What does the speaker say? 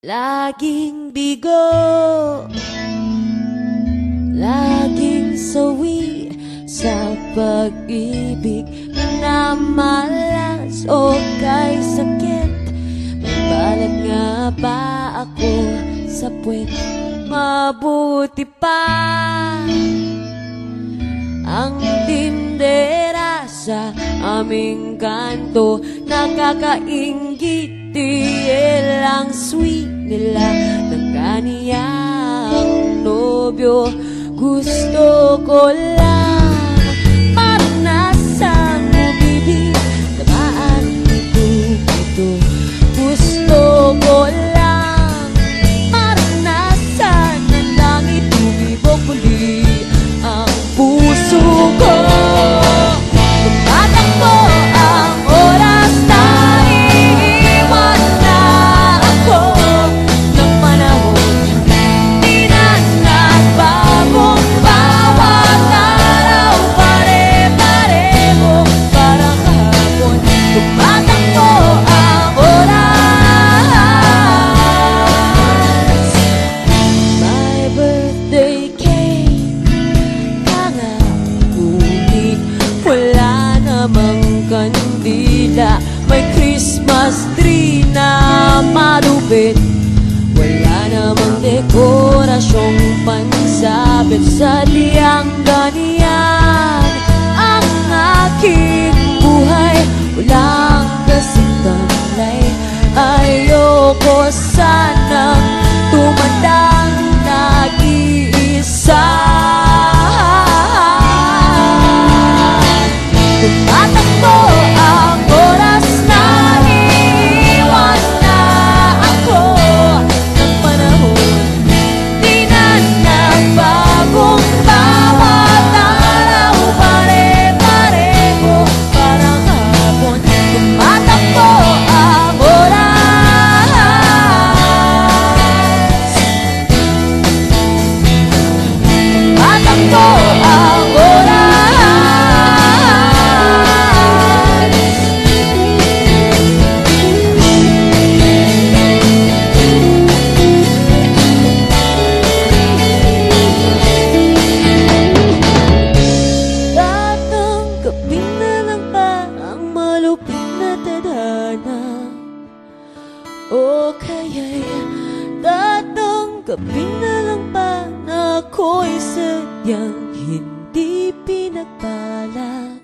Laging bigo. Laging sawi Sa pag-ibig Na malas o kay sakit. May balat nga ba ako Sa puwet? Mabuti pa. Ang tindera sa aming kanto. Nakakaingit Tiil ang sweet nila ng kaniyang nobyo. Gusto ko lang Tree na malupit. Wala namang dekorasyong pansabit Sadyang ganyan Ang aking buhay Walang kasing tanlay Ayoko sanang kaya'y tatanggapin na lang ba na ako'y sadyang hindi pinagpala?